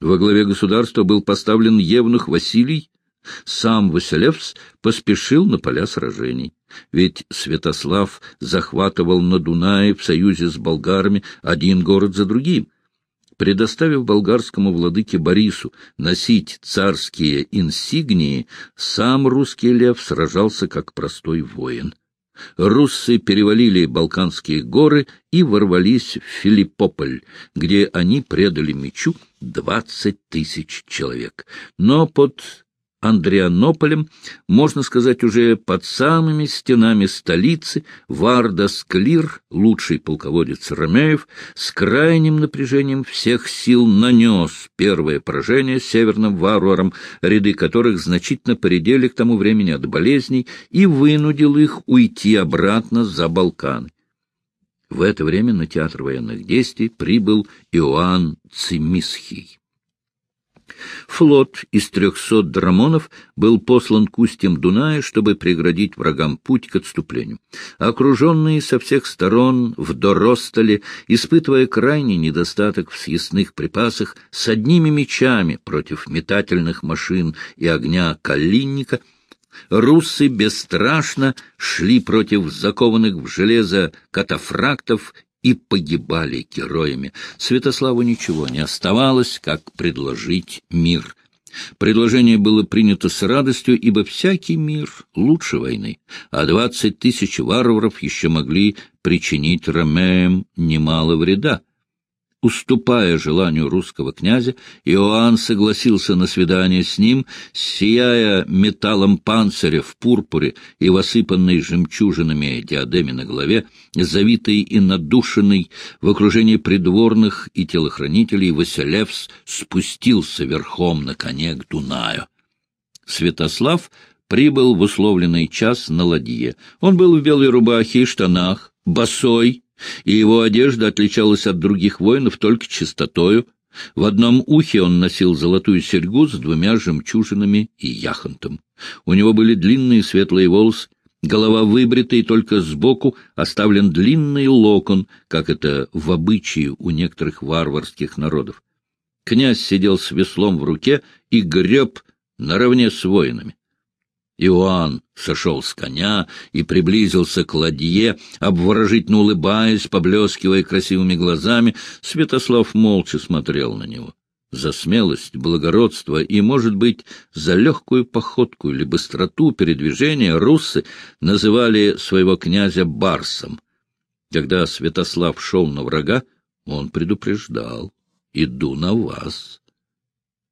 Во главе государства был поставлен Евнух Василий, сам Василевс поспешил на поля сражений. Ведь Святослав захватывал на Дунае в союзе с болгарами один город за другим. Предоставив болгарскому владыке Борису носить царские инсигнии, сам русский лев сражался как простой воин. Руссы перевалили Балканские горы и ворвались в Филиппополь, где они предали мечу двадцать тысяч человек. Но под Андрианополем, можно сказать, уже под самыми стенами столицы, Варда Склир, лучший полководец Ромеев, с крайним напряжением всех сил нанес первое поражение северным варварам, ряды которых значительно поредели к тому времени от болезней, и вынудил их уйти обратно за Балканы. В это время на театр военных действий прибыл Иоанн Цимисхий. Флот из трехсот драмонов был послан к устьям Дуная, чтобы преградить врагам путь к отступлению. Окруженные со всех сторон в Доростоле, испытывая крайний недостаток в съестных припасах, с одними мечами против метательных машин и огня калинника, Руссы бесстрашно шли против закованных в железо катафрактов и погибали героями. Святославу ничего не оставалось, как предложить мир. Предложение было принято с радостью, ибо всякий мир лучше войны, а двадцать тысяч варваров еще могли причинить Ромеям немало вреда. Уступая желанию русского князя, Иоанн согласился на свидание с ним, сияя металлом панциря в пурпуре и в осыпанной жемчужинами диадеме на голове, завитый и надушенный в окружении придворных и телохранителей, Василевс спустился верхом на коне к Дунаю. Святослав прибыл в условленный час на ладье. Он был в белой рубахе и штанах, босой, и его одежда отличалась от других воинов только чистотою. В одном ухе он носил золотую серьгу с двумя жемчужинами и яхонтом. У него были длинные светлые волосы, голова выбрита, и только сбоку оставлен длинный локон, как это в обычае у некоторых варварских народов. Князь сидел с веслом в руке и греб наравне с воинами. Иоанн сошел с коня и приблизился к ладье, обворожительно улыбаясь, поблескивая красивыми глазами. Святослав молча смотрел на него. За смелость, благородство и, может быть, за легкую походку или быстроту передвижения руссы называли своего князя Барсом. Когда Святослав шел на врага, он предупреждал «Иду на вас».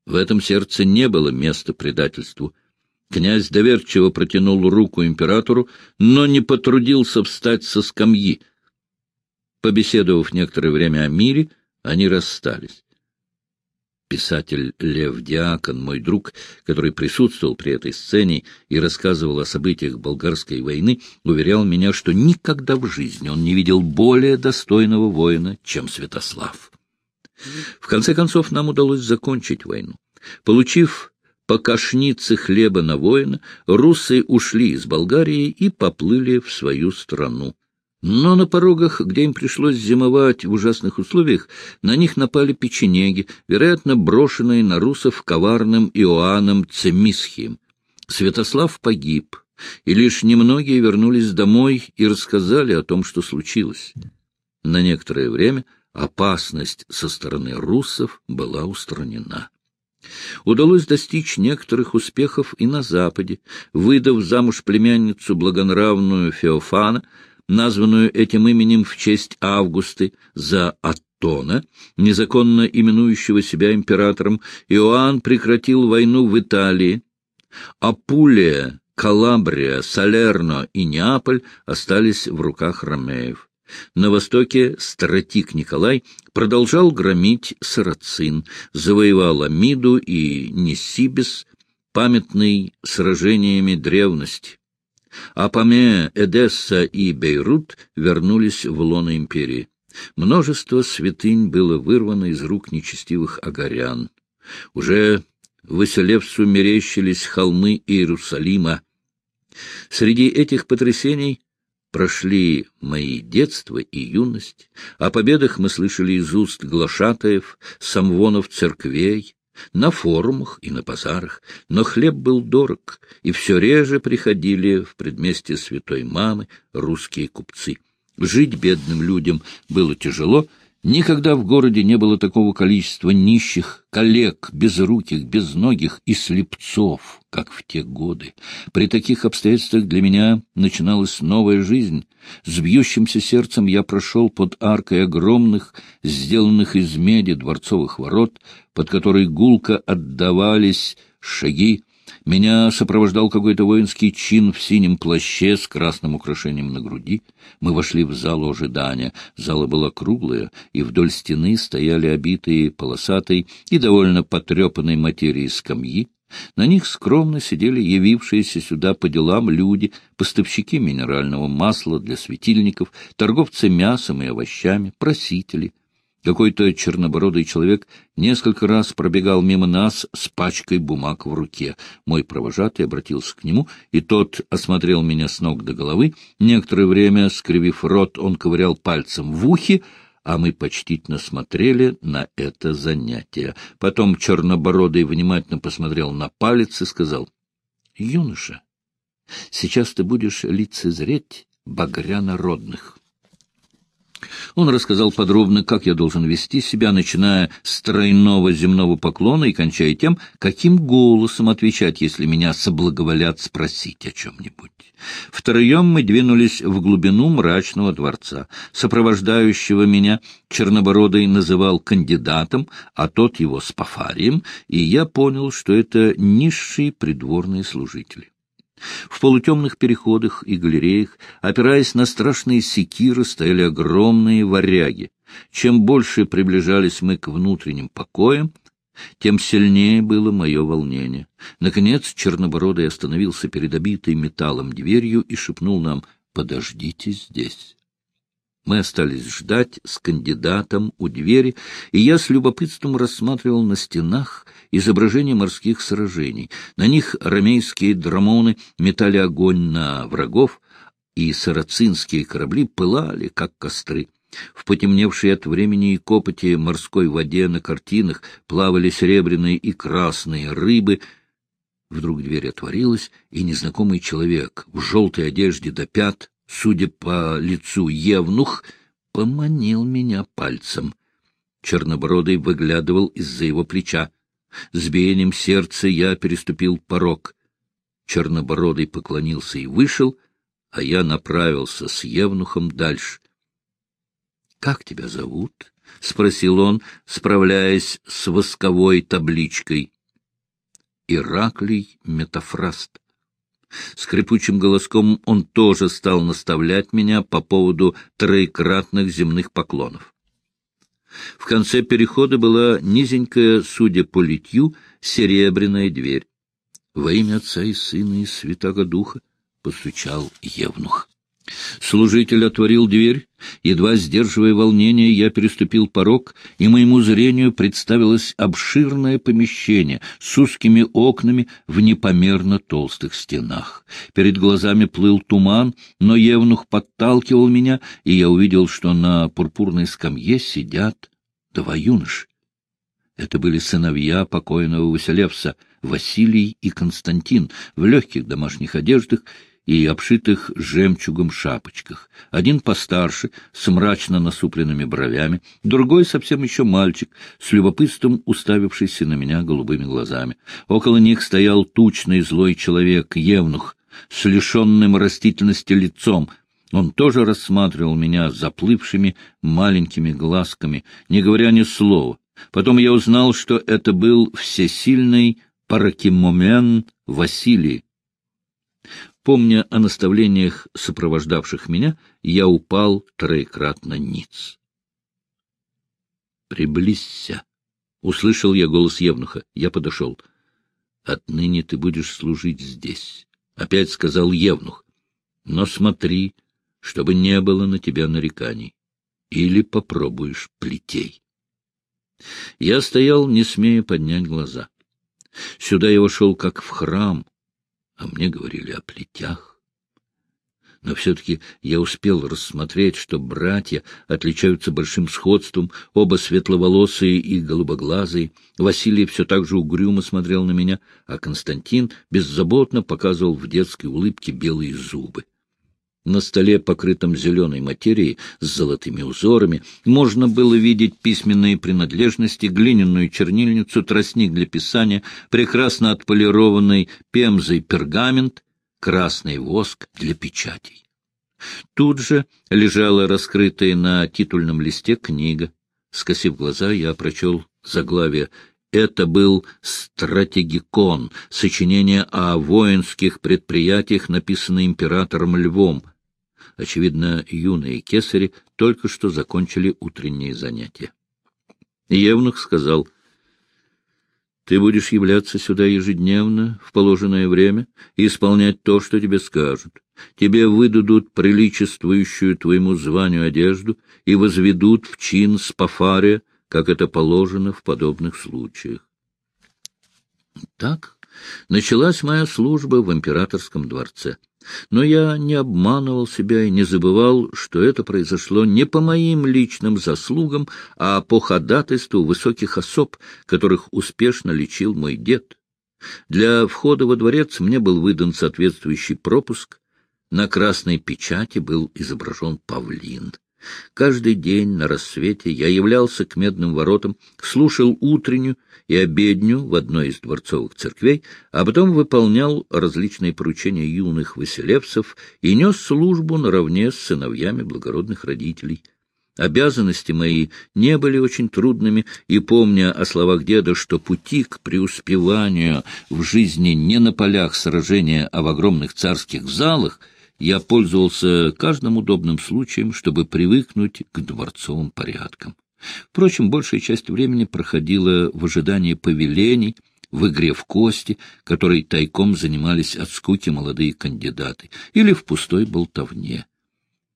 В этом сердце не было места предательству — Князь доверчиво протянул руку императору, но не потрудился встать со скамьи. Побеседовав некоторое время о мире, они расстались. Писатель Лев Диакон, мой друг, который присутствовал при этой сцене и рассказывал о событиях болгарской войны, уверял меня, что никогда в жизни он не видел более достойного воина, чем Святослав. В конце концов, нам удалось закончить войну. Получив по хлеба на воина, руссы ушли из Болгарии и поплыли в свою страну. Но на порогах, где им пришлось зимовать в ужасных условиях, на них напали печенеги, вероятно, брошенные на русов коварным Иоанном Цемисхием. Святослав погиб, и лишь немногие вернулись домой и рассказали о том, что случилось. На некоторое время опасность со стороны руссов была устранена. Удалось достичь некоторых успехов и на Западе, выдав замуж племянницу благонравную Феофана, названную этим именем в честь Августы, за Аттона, незаконно именующего себя императором, Иоанн прекратил войну в Италии. Апулия, Калабрия, Салерно и Неаполь остались в руках ромеев. На востоке стратик Николай продолжал громить Сарацин, завоевал Амиду и Нисибис, памятный сражениями древности. А Паме, Эдесса и Бейрут вернулись в лоно империи. Множество святынь было вырвано из рук нечестивых агарян. Уже Василевсу мерещились холмы Иерусалима. Среди этих потрясений прошли мои детство и юность, о победах мы слышали из уст глашатаев, самвонов церквей, на форумах и на базарах, но хлеб был дорог, и все реже приходили в предместье святой мамы русские купцы. Жить бедным людям было тяжело, Никогда в городе не было такого количества нищих, коллег, безруких, безногих и слепцов, как в те годы. При таких обстоятельствах для меня начиналась новая жизнь. С бьющимся сердцем я прошел под аркой огромных, сделанных из меди дворцовых ворот, под которой гулко отдавались шаги меня сопровождал какой-то воинский чин в синем плаще с красным украшением на груди. Мы вошли в залу ожидания. Зала была круглая, и вдоль стены стояли обитые полосатой и довольно потрепанной материи скамьи. На них скромно сидели явившиеся сюда по делам люди, поставщики минерального масла для светильников, торговцы мясом и овощами, просители — какой-то чернобородый человек несколько раз пробегал мимо нас с пачкой бумаг в руке. Мой провожатый обратился к нему, и тот осмотрел меня с ног до головы. Некоторое время, скривив рот, он ковырял пальцем в ухе, а мы почтительно смотрели на это занятие. Потом чернобородый внимательно посмотрел на палец и сказал, — Юноша, сейчас ты будешь лицезреть багря народных. Он рассказал подробно, как я должен вести себя, начиная с тройного земного поклона и кончая тем, каким голосом отвечать, если меня соблаговолят спросить о чем-нибудь. Втроем мы двинулись в глубину мрачного дворца. Сопровождающего меня Чернобородый называл кандидатом, а тот его спафарием, и я понял, что это низшие придворные служители. В полутемных переходах и галереях, опираясь на страшные секиры, стояли огромные варяги. Чем больше приближались мы к внутренним покоям, тем сильнее было мое волнение. Наконец Чернобородый остановился перед обитой металлом дверью и шепнул нам «Подождите здесь». Мы остались ждать с кандидатом у двери, и я с любопытством рассматривал на стенах изображения морских сражений. На них ромейские драмоны метали огонь на врагов, и сарацинские корабли пылали, как костры. В потемневшей от времени и копоти морской воде на картинах плавали серебряные и красные рыбы. Вдруг дверь отворилась, и незнакомый человек в желтой одежде до пят судя по лицу Евнух, поманил меня пальцем. Чернобородый выглядывал из-за его плеча. С биением сердца я переступил порог. Чернобородый поклонился и вышел, а я направился с Евнухом дальше. — Как тебя зовут? — спросил он, справляясь с восковой табличкой. — Ираклий Метафраст. Скрипучим голоском он тоже стал наставлять меня по поводу троекратных земных поклонов. В конце перехода была низенькая, судя по литью, серебряная дверь. «Во имя Отца и Сына и Святого Духа!» — постучал Евнух. Служитель отворил дверь. Едва сдерживая волнение, я переступил порог, и моему зрению представилось обширное помещение с узкими окнами в непомерно толстых стенах. Перед глазами плыл туман, но Евнух подталкивал меня, и я увидел, что на пурпурной скамье сидят два юноши. Это были сыновья покойного Василевса, Василий и Константин, в легких домашних одеждах и обшитых жемчугом шапочках. Один постарше, с мрачно насупленными бровями, другой совсем еще мальчик, с любопытством уставившийся на меня голубыми глазами. Около них стоял тучный злой человек, евнух, с лишенным растительности лицом. Он тоже рассматривал меня заплывшими маленькими глазками, не говоря ни слова. Потом я узнал, что это был всесильный паракимомен Василий, Помня о наставлениях, сопровождавших меня, я упал троекратно ниц. «Приблизься!» — услышал я голос Евнуха. Я подошел. «Отныне ты будешь служить здесь», — опять сказал Евнух. «Но смотри, чтобы не было на тебя нареканий, или попробуешь плетей». Я стоял, не смея поднять глаза. Сюда я вошел как в храм, а мне говорили о плетях. но все-таки я успел рассмотреть, что братья отличаются большим сходством, оба светловолосые и голубоглазые. Василий все так же угрюмо смотрел на меня, а Константин беззаботно показывал в детской улыбке белые зубы. На столе, покрытом зеленой материей с золотыми узорами, можно было видеть письменные принадлежности, глиняную чернильницу, тростник для писания, прекрасно отполированный пемзой пергамент, красный воск для печатей. Тут же лежала раскрытая на титульном листе книга. Скосив глаза, я прочел заглавие это был «Стратегикон», сочинение о воинских предприятиях, написанное императором Львом — Очевидно, юные кесари только что закончили утренние занятия. Евнух сказал, — Ты будешь являться сюда ежедневно, в положенное время, и исполнять то, что тебе скажут. Тебе выдадут приличествующую твоему званию одежду и возведут в чин спафария, как это положено в подобных случаях. Так началась моя служба в императорском дворце. Но я не обманывал себя и не забывал, что это произошло не по моим личным заслугам, а по ходатайству высоких особ, которых успешно лечил мой дед. Для входа во дворец мне был выдан соответствующий пропуск. На красной печати был изображен павлин. Каждый день на рассвете я являлся к медным воротам, слушал утреннюю и обедню в одной из дворцовых церквей, а потом выполнял различные поручения юных выселевцев и нес службу наравне с сыновьями благородных родителей. Обязанности мои не были очень трудными, и, помня о словах деда, что пути к преуспеванию в жизни не на полях сражения, а в огромных царских залах — я пользовался каждым удобным случаем, чтобы привыкнуть к дворцовым порядкам. Впрочем, большая часть времени проходила в ожидании повелений, в игре в кости, которой тайком занимались от скуки молодые кандидаты, или в пустой болтовне.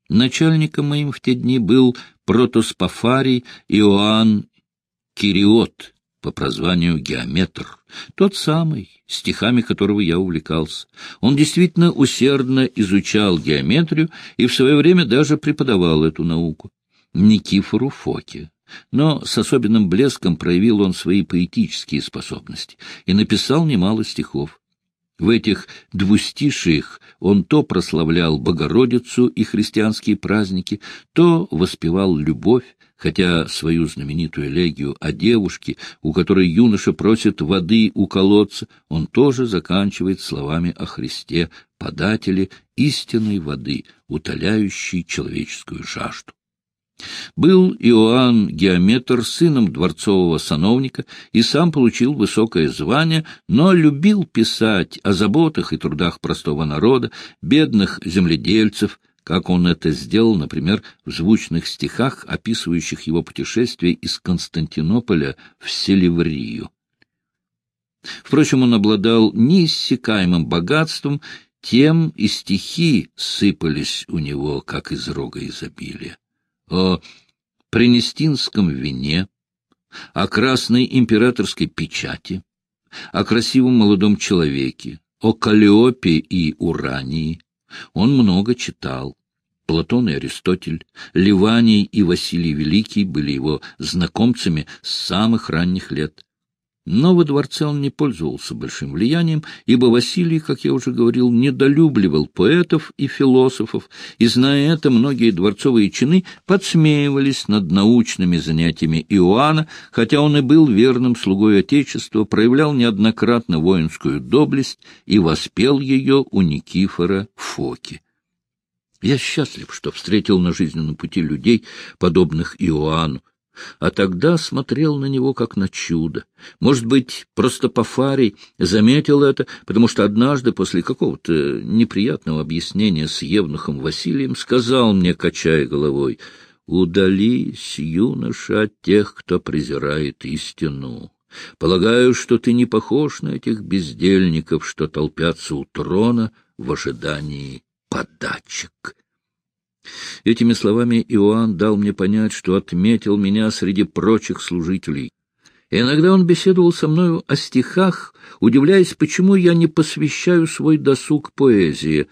Начальником моим в те дни был протоспофарий Иоанн Кириот, по прозванию Геометр, тот самый, стихами которого я увлекался. Он действительно усердно изучал геометрию и в свое время даже преподавал эту науку. Никифору Фоке. Но с особенным блеском проявил он свои поэтические способности и написал немало стихов. В этих двустишиях он то прославлял Богородицу и христианские праздники, то воспевал любовь, хотя свою знаменитую элегию о девушке, у которой юноша просит воды у колодца, он тоже заканчивает словами о Христе, подателе истинной воды, утоляющей человеческую жажду. Был Иоанн Геометр сыном дворцового сановника и сам получил высокое звание, но любил писать о заботах и трудах простого народа, бедных земледельцев, как он это сделал, например, в звучных стихах, описывающих его путешествие из Константинополя в Селеврию. Впрочем, он обладал неиссякаемым богатством, тем и стихи сыпались у него, как из рога изобилия. О пренестинском вине, о красной императорской печати, о красивом молодом человеке, о Калиопе и Урании, он много читал. Платон и Аристотель, Ливаний и Василий Великий были его знакомцами с самых ранних лет. Но во дворце он не пользовался большим влиянием, ибо Василий, как я уже говорил, недолюбливал поэтов и философов, и, зная это, многие дворцовые чины подсмеивались над научными занятиями Иоанна, хотя он и был верным слугой Отечества, проявлял неоднократно воинскую доблесть и воспел ее у Никифора Фоки. Я счастлив, что встретил на жизненном пути людей, подобных Иоанну, а тогда смотрел на него как на чудо. Может быть, просто Пафарий заметил это, потому что однажды после какого-то неприятного объяснения с Евнухом Василием сказал мне, качая головой, «Удались, юноша, от тех, кто презирает истину. Полагаю, что ты не похож на этих бездельников, что толпятся у трона в ожидании подачек». Этими словами Иоанн дал мне понять, что отметил меня среди прочих служителей. иногда он беседовал со мною о стихах, удивляясь, почему я не посвящаю свой досуг поэзии.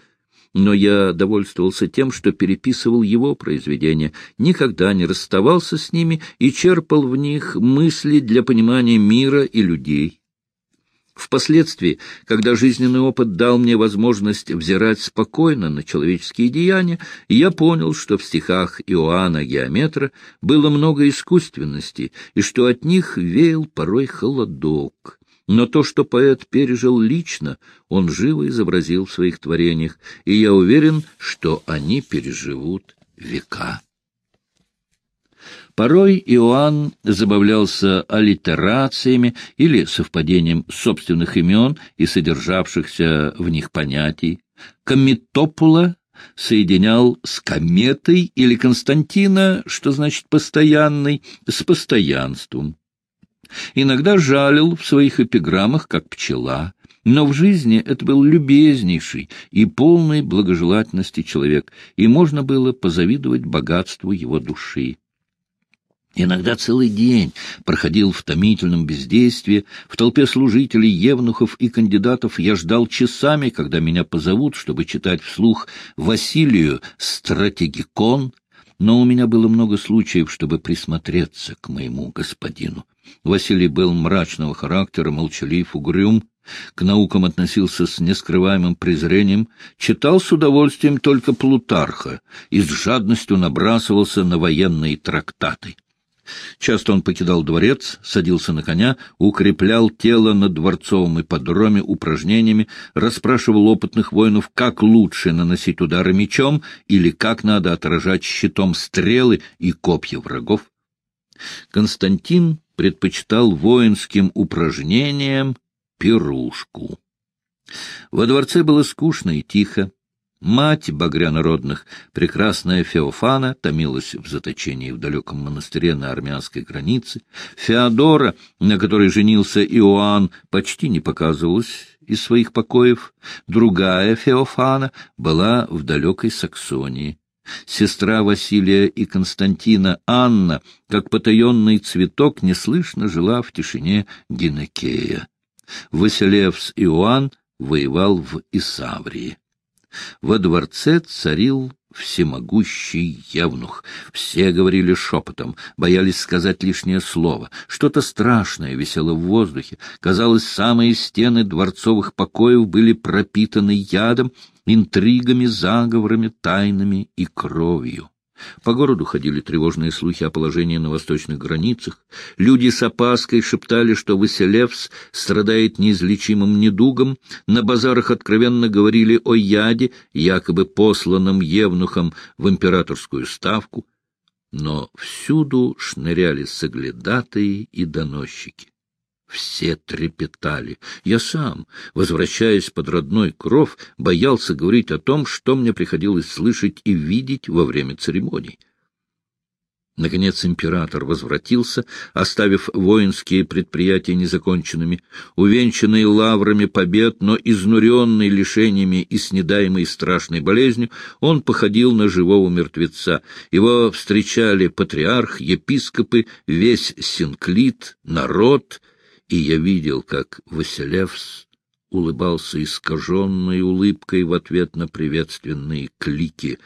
но я довольствовался тем, что переписывал его произведения, никогда не расставался с ними и черпал в них мысли для понимания мира и людей. Впоследствии, когда жизненный опыт дал мне возможность взирать спокойно на человеческие деяния, я понял, что в стихах Иоанна Геометра было много искусственности, и что от них веял порой холодок. Но то, что поэт пережил лично, он живо изобразил в своих творениях, и я уверен, что они переживут века. Порой Иоанн забавлялся аллитерациями или совпадением собственных имен и содержавшихся в них понятий. Комитопула соединял с кометой или Константина, что значит «постоянный», с постоянством. Иногда жалил в своих эпиграммах, как пчела, но в жизни это был любезнейший и полный благожелательности человек, и можно было позавидовать богатству его души. Иногда целый день проходил в томительном бездействии, в толпе служителей, евнухов и кандидатов я ждал часами, когда меня позовут, чтобы читать вслух Василию «Стратегикон», но у меня было много случаев, чтобы присмотреться к моему господину. Василий был мрачного характера, молчалив, угрюм, к наукам относился с нескрываемым презрением, читал с удовольствием только Плутарха и с жадностью набрасывался на военные трактаты. Часто он покидал дворец, садился на коня, укреплял тело на дворцовом ипподроме упражнениями, расспрашивал опытных воинов, как лучше наносить удары мечом или как надо отражать щитом стрелы и копья врагов. Константин предпочитал воинским упражнениям пирушку. Во дворце было скучно и тихо. Мать багрянародных, прекрасная Феофана, томилась в заточении в далеком монастыре на армянской границе. Феодора, на которой женился Иоанн, почти не показывалась из своих покоев. Другая Феофана была в далекой Саксонии. Сестра Василия и Константина Анна, как потаенный цветок, неслышно жила в тишине Гинекея. Василевс Иоанн воевал в Исаврии. Во дворце царил всемогущий явнух. Все говорили шепотом, боялись сказать лишнее слово. Что-то страшное висело в воздухе. Казалось, самые стены дворцовых покоев были пропитаны ядом, интригами, заговорами, тайнами и кровью. По городу ходили тревожные слухи о положении на восточных границах. Люди с опаской шептали, что Василевс страдает неизлечимым недугом. На базарах откровенно говорили о яде, якобы посланном евнухом в императорскую ставку. Но всюду шныряли соглядатые и доносчики. Все трепетали. Я сам, возвращаясь под родной кров, боялся говорить о том, что мне приходилось слышать и видеть во время церемоний. Наконец император возвратился, оставив воинские предприятия незаконченными. Увенчанный лаврами побед, но изнуренный лишениями и снедаемый страшной болезнью, он походил на живого мертвеца. Его встречали патриарх, епископы, весь синклит, народ — и я видел, как Василевс улыбался искаженной улыбкой в ответ на приветственные клики.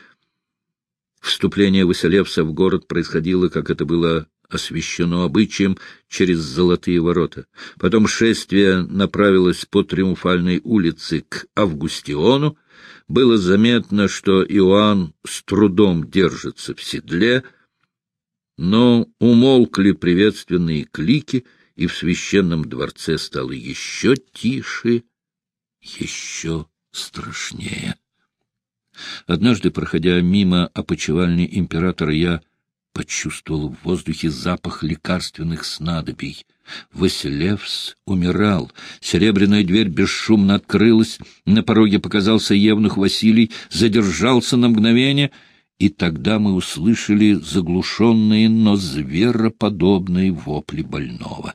Вступление Василевса в город происходило, как это было освящено обычаем, через золотые ворота. Потом шествие направилось по Триумфальной улице к Августиону. Было заметно, что Иоанн с трудом держится в седле, но умолкли приветственные клики — и в священном дворце стало еще тише, еще страшнее. Однажды, проходя мимо опочивальни императора, я почувствовал в воздухе запах лекарственных снадобий. Василевс умирал. Серебряная дверь бесшумно открылась. На пороге показался евнух Василий, задержался на мгновение — и тогда мы услышали заглушенные, но звероподобные вопли больного.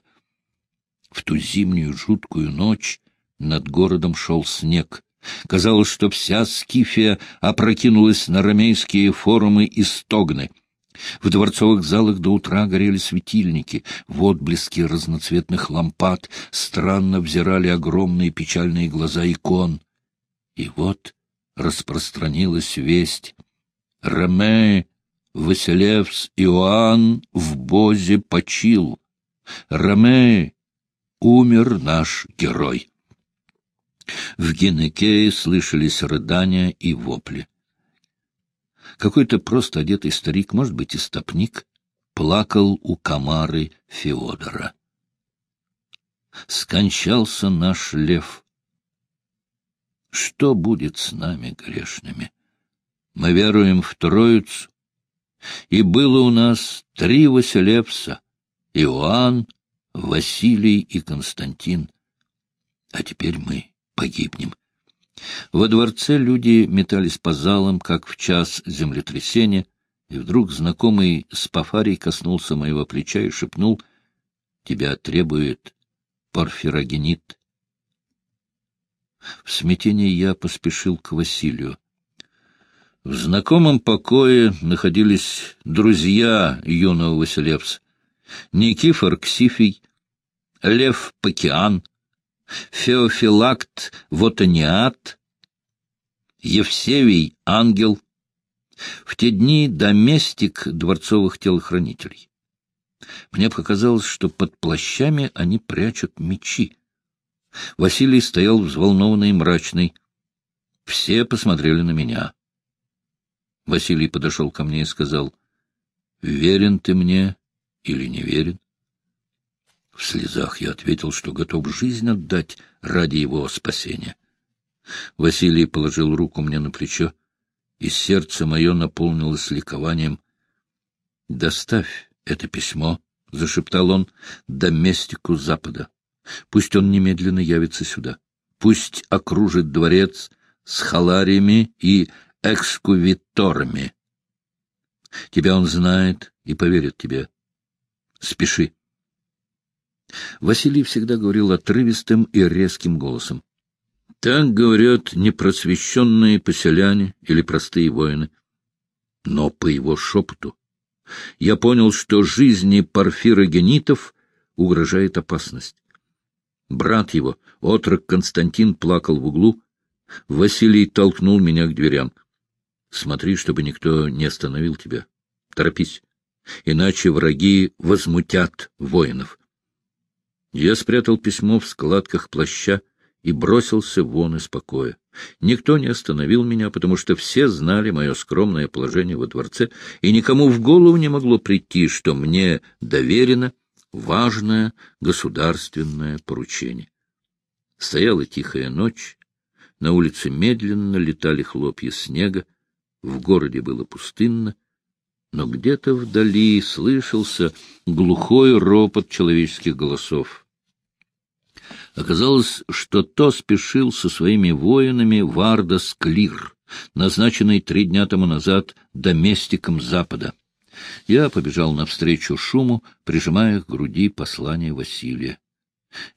В ту зимнюю жуткую ночь над городом шел снег. Казалось, что вся Скифия опрокинулась на ромейские форумы и стогны. В дворцовых залах до утра горели светильники, в отблеске разноцветных лампад странно взирали огромные печальные глаза икон. И вот распространилась весть. Роме, Василевс Иоанн в Бозе почил. Роме, умер наш герой. В Генекее слышались рыдания и вопли. Какой-то просто одетый старик, может быть, истопник, плакал у комары Феодора. Скончался наш лев. Что будет с нами, грешными? Мы веруем в Троицу, и было у нас три Василевса — Иоанн, Василий и Константин. А теперь мы погибнем. Во дворце люди метались по залам, как в час землетрясения, и вдруг знакомый Спафарий коснулся моего плеча и шепнул, «Тебя требует порфирогенит». В смятении я поспешил к Василию. В знакомом покое находились друзья юного Василевса. Никифор Ксифий, Лев Пакиан, Феофилакт Вотаниат, Евсевий Ангел, в те дни доместик дворцовых телохранителей. Мне показалось, что под плащами они прячут мечи. Василий стоял взволнованный и мрачный. Все посмотрели на меня. Василий подошел ко мне и сказал, — Верен ты мне или не верен? В слезах я ответил, что готов жизнь отдать ради его спасения. Василий положил руку мне на плечо, и сердце мое наполнилось ликованием. — Доставь это письмо, — зашептал он, — доместику Запада. Пусть он немедленно явится сюда. Пусть окружит дворец с халариями и экскувиторами. Тебя он знает и поверит тебе. Спеши. Василий всегда говорил отрывистым и резким голосом. Так говорят непросвещенные поселяне или простые воины. Но по его шепоту я понял, что жизни парфирогенитов угрожает опасность. Брат его, отрок Константин, плакал в углу. Василий толкнул меня к дверям. Смотри, чтобы никто не остановил тебя. Торопись, иначе враги возмутят воинов. Я спрятал письмо в складках плаща и бросился вон из покоя. Никто не остановил меня, потому что все знали мое скромное положение во дворце, и никому в голову не могло прийти, что мне доверено важное государственное поручение. Стояла тихая ночь, на улице медленно летали хлопья снега, в городе было пустынно, но где-то вдали слышался глухой ропот человеческих голосов. Оказалось, что то спешил со своими воинами Вардас Клир, назначенный три дня тому назад доместиком Запада. Я побежал навстречу шуму, прижимая к груди послание Василия.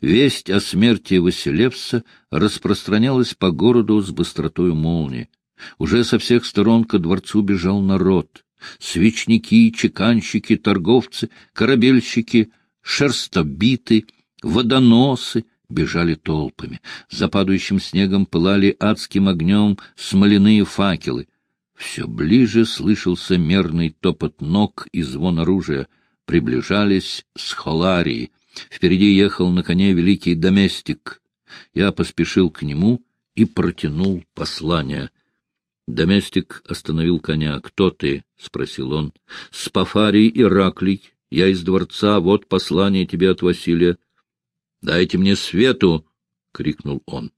Весть о смерти Василевса распространялась по городу с быстротой молнии. Уже со всех сторон ко дворцу бежал народ. Свечники, чеканщики, торговцы, корабельщики, шерстобиты, водоносы бежали толпами. За падающим снегом пылали адским огнем смоляные факелы. Все ближе слышался мерный топот ног и звон оружия. Приближались с Холарии. Впереди ехал на коне великий доместик. Я поспешил к нему и протянул послание — Доместик остановил коня. — Кто ты? — спросил он. — Спафарий Ираклий. Я из дворца. Вот послание тебе от Василия. — Дайте мне свету! — крикнул он.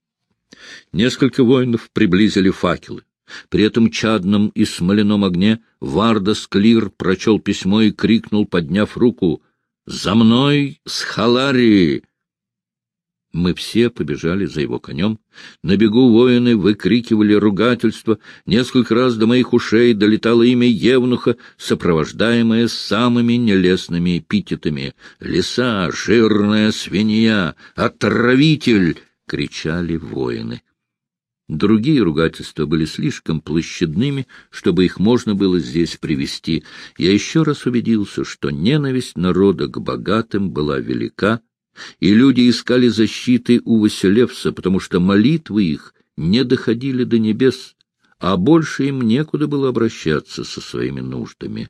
Несколько воинов приблизили факелы. При этом чадном и смоляном огне Вардас Клир прочел письмо и крикнул, подняв руку, «За мной с Халарии!» Мы все побежали за его конем. На бегу воины выкрикивали ругательства. Несколько раз до моих ушей долетало имя Евнуха, сопровождаемое самыми нелестными эпитетами. «Лиса! Жирная свинья! Отравитель!» — кричали воины. Другие ругательства были слишком площадными, чтобы их можно было здесь привести. Я еще раз убедился, что ненависть народа к богатым была велика, и люди искали защиты у Василевса, потому что молитвы их не доходили до небес, а больше им некуда было обращаться со своими нуждами.